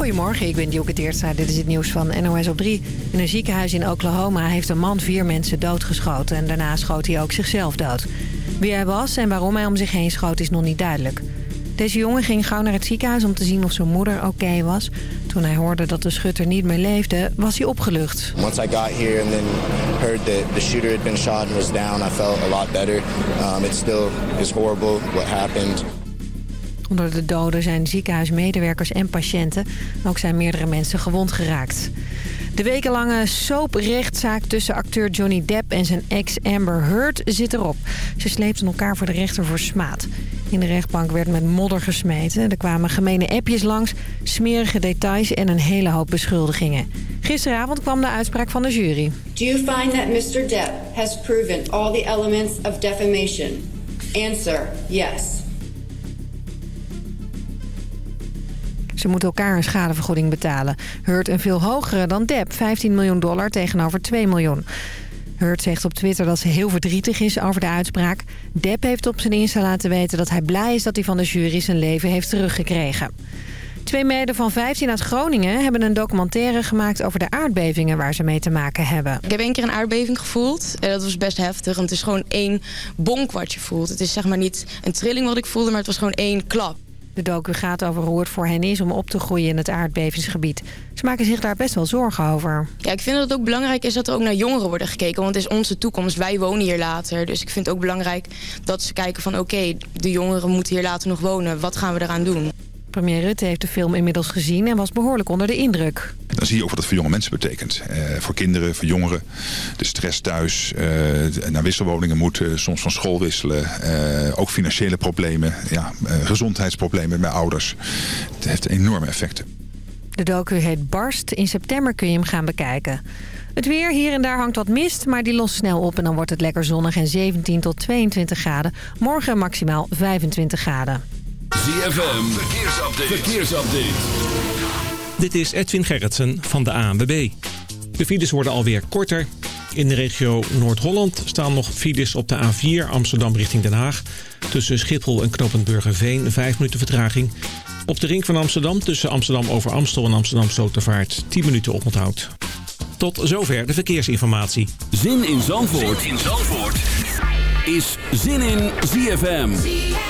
Goedemorgen, ik ben Dielke Teertstra. Dit is het nieuws van NOS op 3. In een ziekenhuis in Oklahoma heeft een man vier mensen doodgeschoten... en daarna schoot hij ook zichzelf dood. Wie hij was en waarom hij om zich heen schoot is nog niet duidelijk. Deze jongen ging gauw naar het ziekenhuis om te zien of zijn moeder oké was. Toen hij hoorde dat de schutter niet meer leefde, was hij opgelucht. Once I got here and then heard that the shooter had been shot and was down, I felt a lot better. Um, it still is horrible what happened. Onder de doden zijn ziekenhuismedewerkers en patiënten. Ook zijn meerdere mensen gewond geraakt. De wekenlange soap-rechtszaak tussen acteur Johnny Depp en zijn ex Amber Heard zit erop. Ze sleepten elkaar voor de rechter voor smaad. In de rechtbank werd met modder gesmeten. Er kwamen gemene appjes langs, smerige details en een hele hoop beschuldigingen. Gisteravond kwam de uitspraak van de jury. Do you find that Mr. Depp has proven all the elements of defamation? Answer, yes. Ze moeten elkaar een schadevergoeding betalen. Heard een veel hogere dan Depp, 15 miljoen dollar tegenover 2 miljoen. Heard zegt op Twitter dat ze heel verdrietig is over de uitspraak. Depp heeft op zijn Insta laten weten dat hij blij is dat hij van de jury zijn leven heeft teruggekregen. Twee meiden van 15 uit Groningen hebben een documentaire gemaakt over de aardbevingen waar ze mee te maken hebben. Ik heb één keer een aardbeving gevoeld en dat was best heftig. Het is gewoon één bonk wat je voelt. Het is zeg maar niet een trilling wat ik voelde, maar het was gewoon één klap. De docu gaat over hoe het voor hen is om op te groeien in het aardbevingsgebied. Ze maken zich daar best wel zorgen over. Ja, ik vind dat het ook belangrijk is dat er ook naar jongeren worden gekeken. Want het is onze toekomst. Wij wonen hier later. Dus ik vind het ook belangrijk dat ze kijken van... oké, de jongeren moeten hier later nog wonen. Wat gaan we eraan doen? Premier Rutte heeft de film inmiddels gezien en was behoorlijk onder de indruk. Dan zie je ook wat het voor jonge mensen betekent. Eh, voor kinderen, voor jongeren. De stress thuis, eh, naar wisselwoningen moeten, soms van school wisselen. Eh, ook financiële problemen, ja, gezondheidsproblemen bij ouders. Het heeft enorme effecten. De docu heet Barst. In september kun je hem gaan bekijken. Het weer, hier en daar hangt wat mist, maar die lost snel op... en dan wordt het lekker zonnig en 17 tot 22 graden. Morgen maximaal 25 graden. ZFM, verkeersupdate. verkeersupdate. Dit is Edwin Gerritsen van de ANWB. De files worden alweer korter. In de regio Noord-Holland staan nog files op de A4 Amsterdam richting Den Haag. Tussen Schiphol en Knoppenburgerveen 5 minuten vertraging. Op de ring van Amsterdam tussen Amsterdam over Amstel en Amsterdam Slotervaart 10 minuten oponthoud. Tot zover de verkeersinformatie. Zin in Zandvoort, zin in Zandvoort. is Zin in ZFM.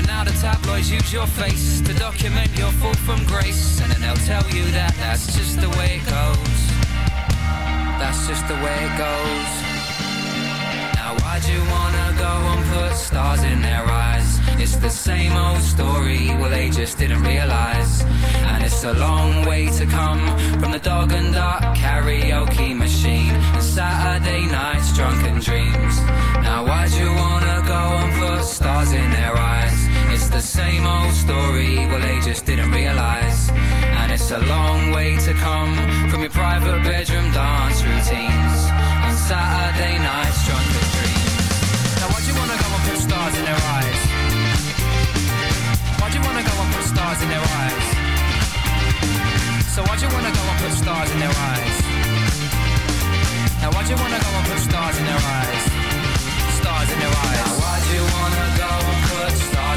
And now the tabloids use your face to document your fall from grace. And then they'll tell you that that's just the way it goes. That's just the way it goes. Now why'd you wanna go and put stars in their eyes? It's the same old story, well they just didn't realise And it's a long way to come from the dog and duck karaoke machine And Saturday nights drunken dreams Now why'd you wanna go and put stars in their eyes? The same old story, well they just didn't realise And it's a long way to come from your private bedroom dance routines on Saturday nights, drunken dreams. Now, why'd you wanna go and put stars in their eyes? Why'd you wanna go and put stars in their eyes? So why'd you wanna go and put stars in their eyes? Now why'd you wanna go and put stars in their eyes? Stars in their eyes. Now why'd you wanna go and put stars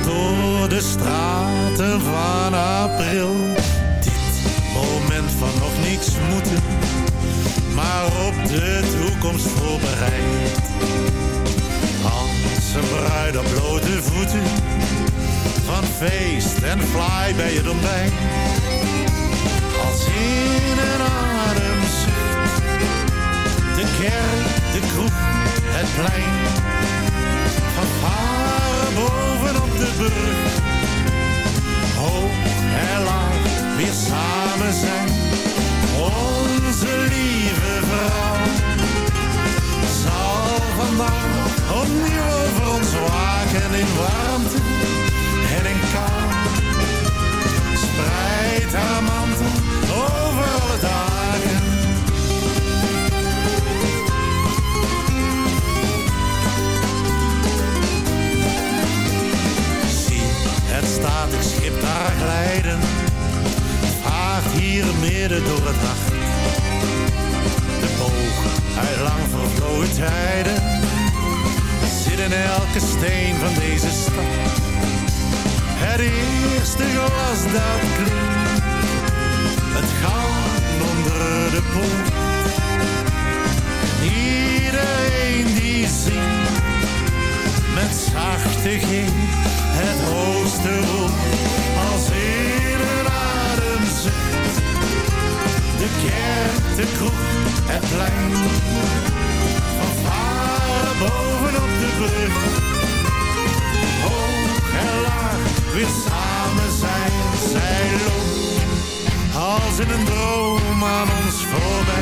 door de straten van april. Dit moment van nog niets moeten, maar op de toekomst voorbereid. Als een bruid op blote voeten, van feest en fly bij het ontbijt. Als in een ademzucht, de kerk, de kroeg, het plein van bovenop de brug. Hoog en laag weer samen zijn. Onze lieve vrouw zal vandaag opnieuw over ons waken in warmte en in kou. Spreid haar mantel over dagen. Het statig schip daar glijden, vaart hier midden door het nacht. De boog uit lang vervlogen tijden, zit in elke steen van deze stad. Het eerste glas dat klinkt, het goud onder de poort. Iedereen die zingt met zachte G het hoogste in een droom aan ons voorbij.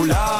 popular.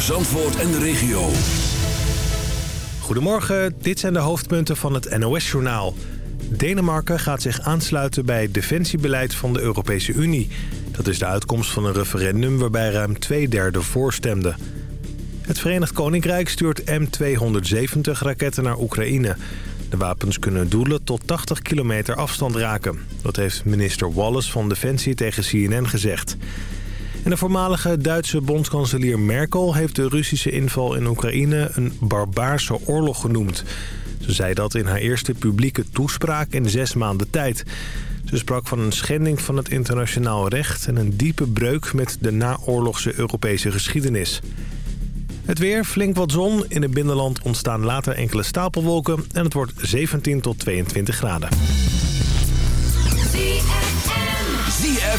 Voor Zandvoort en de regio. Goedemorgen, dit zijn de hoofdpunten van het NOS-journaal. Denemarken gaat zich aansluiten bij het defensiebeleid van de Europese Unie. Dat is de uitkomst van een referendum waarbij ruim twee derde voorstemde. Het Verenigd Koninkrijk stuurt M270-raketten naar Oekraïne. De wapens kunnen doelen tot 80 kilometer afstand raken. Dat heeft minister Wallace van Defensie tegen CNN gezegd. De voormalige Duitse bondskanselier Merkel heeft de Russische inval in Oekraïne een barbaarse oorlog genoemd. Ze zei dat in haar eerste publieke toespraak in zes maanden tijd. Ze sprak van een schending van het internationaal recht en een diepe breuk met de naoorlogse Europese geschiedenis. Het weer, flink wat zon. In het binnenland ontstaan later enkele stapelwolken en het wordt 17 tot 22 graden.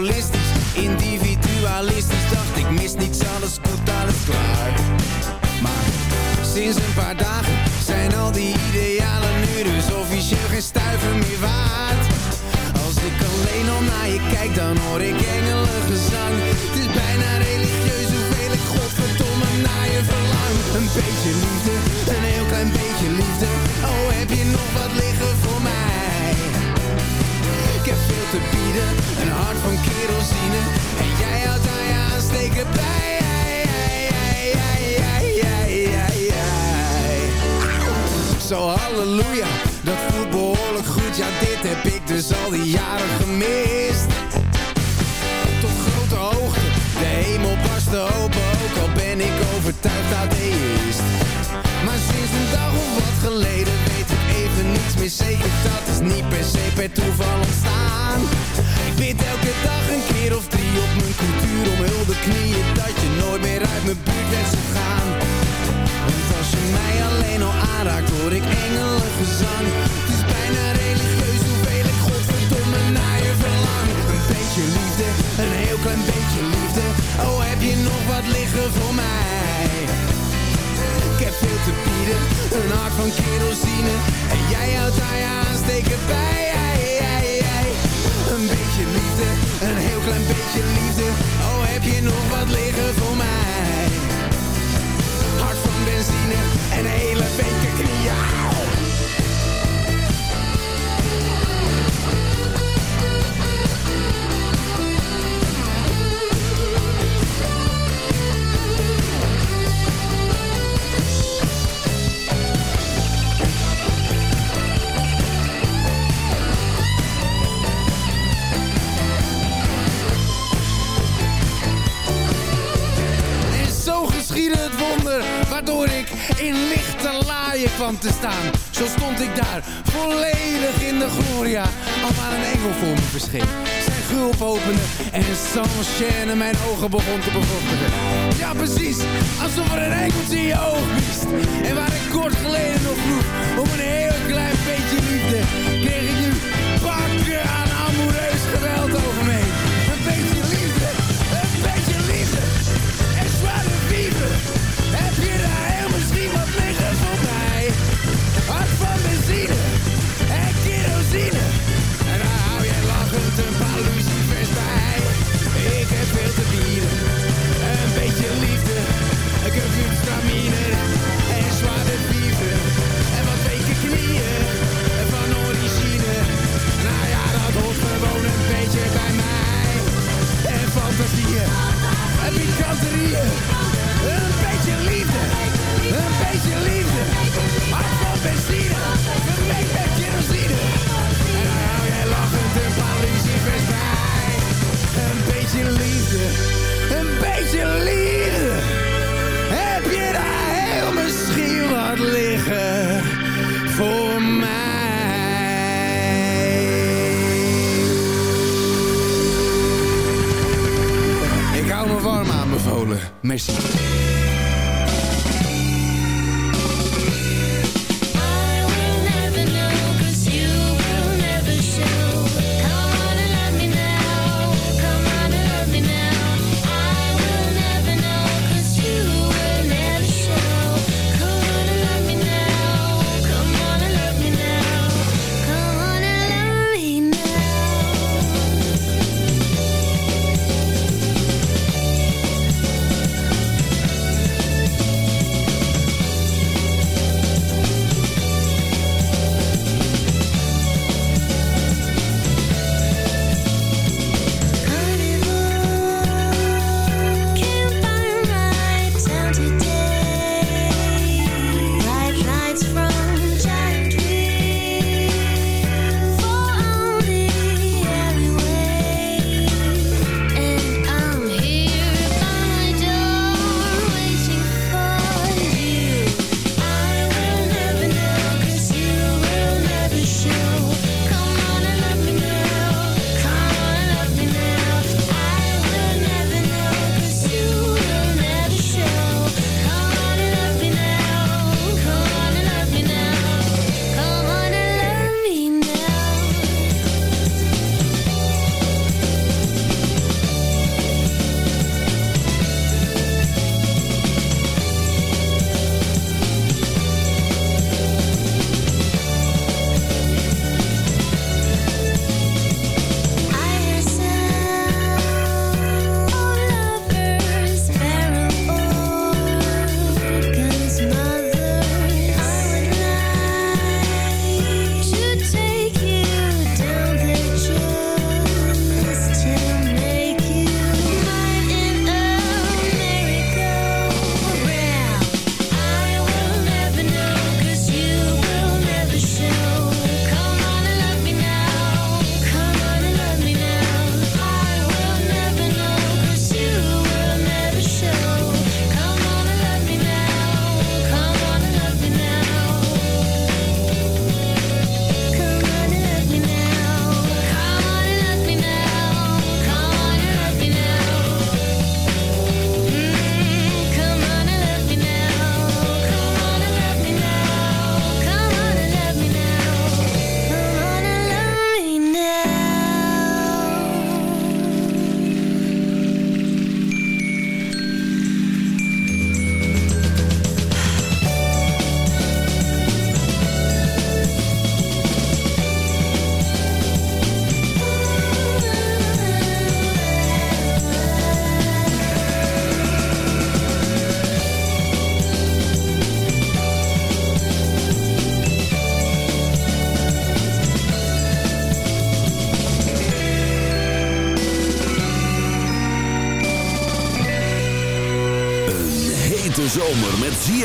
leefde solistisch, individualistisch. Dacht ik mis niets, alles goed, alles klaar. Maar sinds een paar dagen zijn al die idealen nu Dus officieel geen stuiver meer waard. Als ik alleen al naar je kijk, dan hoor ik engelengezang Het is bijna religieus hoeveel ik godverdomme naar je verlang. Een beetje liefde, een heel klein beetje liefde Zo halleluja, dat voelt behoorlijk goed. Ja dit heb ik dus al die jaren gemist. Tot grote hoogte, de hemel barstte open Ook al ben ik overtuigd atheïst Maar sinds een dag of wat geleden weet ik even niets meer zeker. Dat is niet per se per toeval ontstaan. Ik bid elke dag een keer of drie Omhulde knieën dat je nooit meer uit mijn buurt bent zou gaan Want als je mij alleen al aanraakt hoor ik engelengezang. Het is bijna religieus hoeveel ik godverdomme naar je verlang. Een beetje liefde, een heel klein beetje liefde. Oh heb je nog wat liggen voor mij? Ik heb veel te bieden, een hart van kerosine. En jij houdt aan je aansteken bij. Een beetje liefde, een heel klein beetje liefde. Oh, heb je nog wat liggen voor mij? Hart van benzine en hele beker knieën te staan. Zo stond ik daar, volledig in de gloria, al waar een engel voor me verscheen. Zijn gulp opende en sans chaîne mijn ogen begon te bevochtigen. Ja precies, alsof er een engeltje in je oog wist. En waar ik kort geleden nog vroeg om een heel klein beetje liefde, kreeg ik nu incroyable. Een beetje liefde, een beetje liefde. Hart van benzine, een met kerosine. En dan hou jij lachen een paar lucifers bij. Een beetje liefde, een beetje liefde. Heb je daar heel misschien wat liggen? Merci.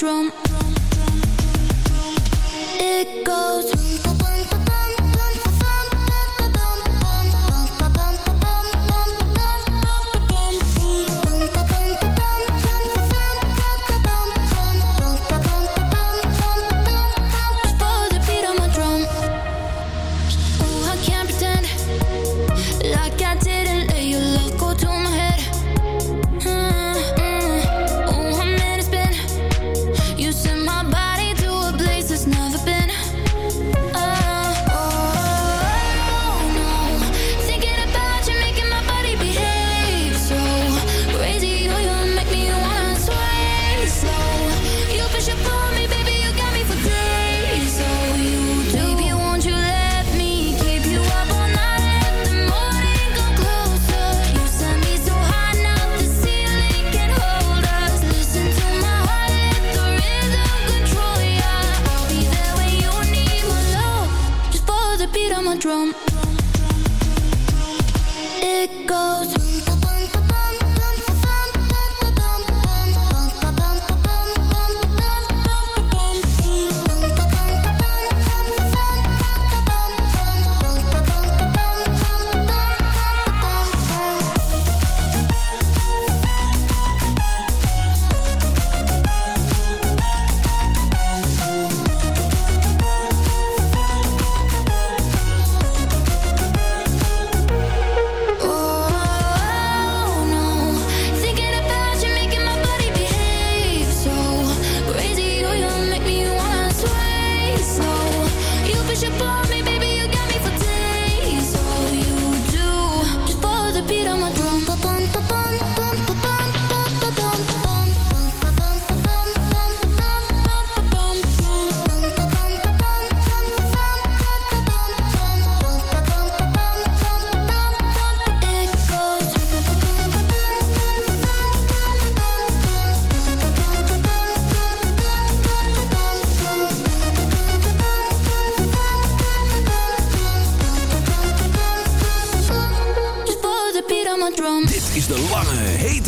Drum.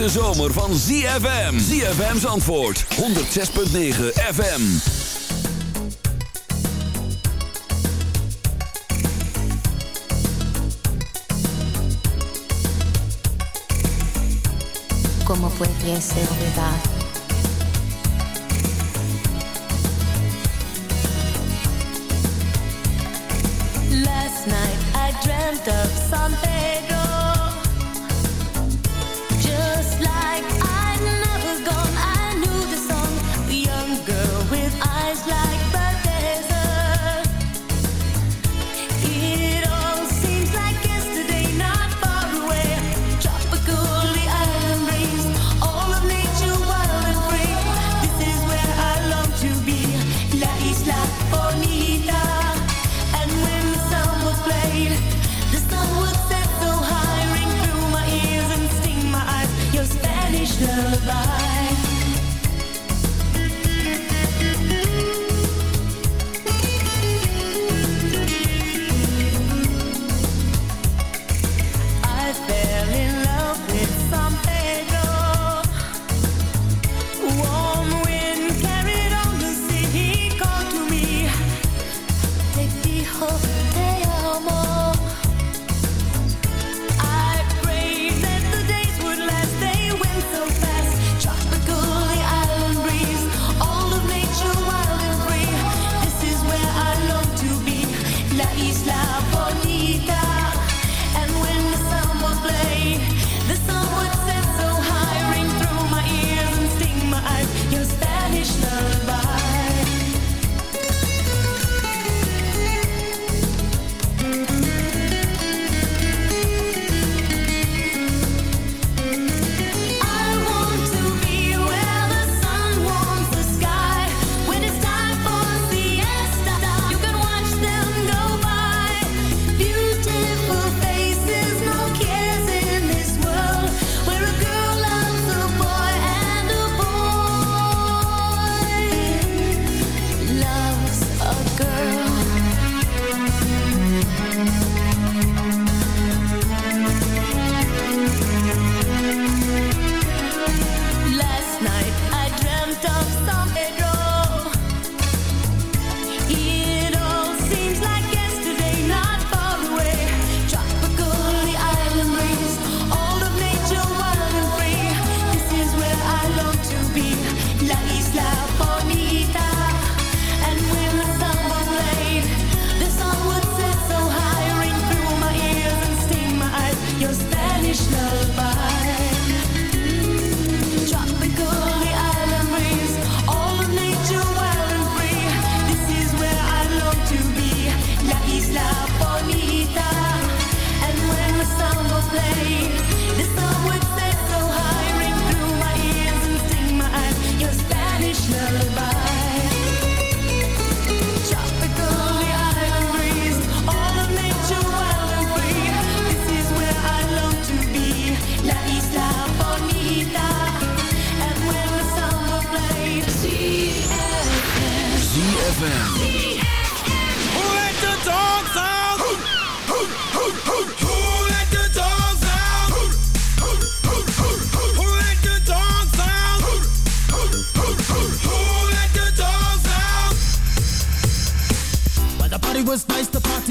hete zomer van ZFM. ZFM's antwoord. 106.9 FM. Como fue que se olvidar?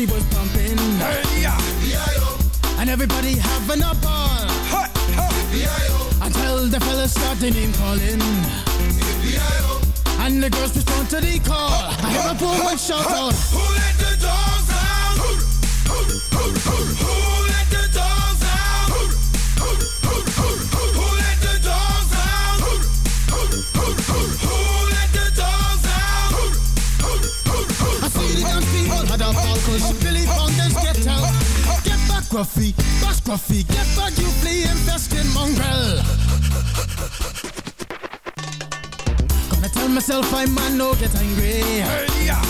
party was pumping. Hey, yeah. And everybody having a ball. Hey, hey. Until the fellas started name calling. And the girls respond to the call. I hear a woman shout out. Waschkoffi, Waschkoffi, gib mal die Flehen fesken mongrel. Gonna tell myself I man no get angry. Hey, yeah,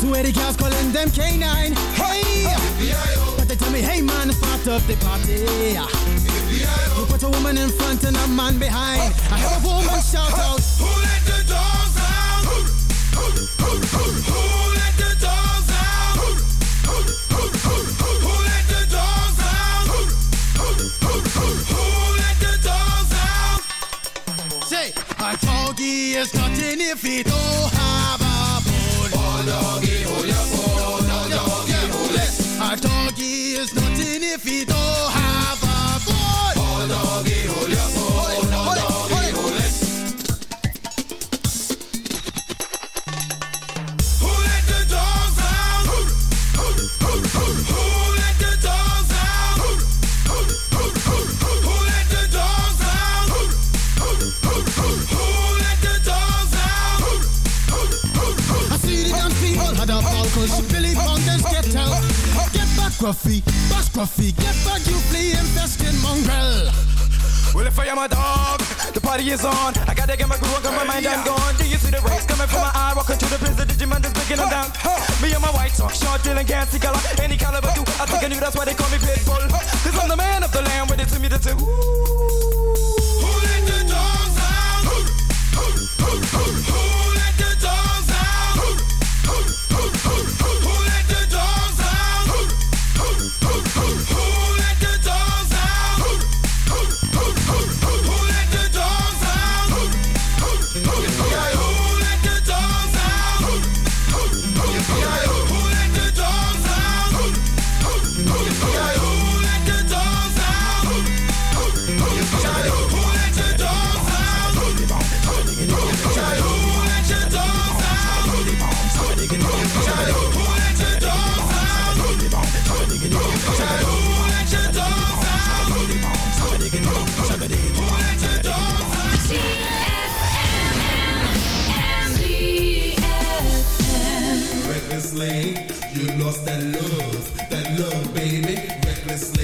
Two Two eighty girls calling them canine. Hey, B.I.O. But they tell me, hey man, start up the party. You put a woman in front and a man behind. I have a woman shout out. A doggy is nothing if he don't have a bone. Doggy, oh yeah. scruffy, bus scruffy. Get back, you flea infested mongrel. Well, if I am a dog, the party is on. I gotta get my groove on, cause my mind, I'm gone. Do you see the rays coming from my eye? Walking through the prison, Digimon just picking them down. Me and my white talk, short, dealing, gassy color. Any caliber, do I think I knew that's why they call me Pitbull. Cause I'm the man of the land, with they to me they say, ooh. lost that love, that love, baby, recklessly.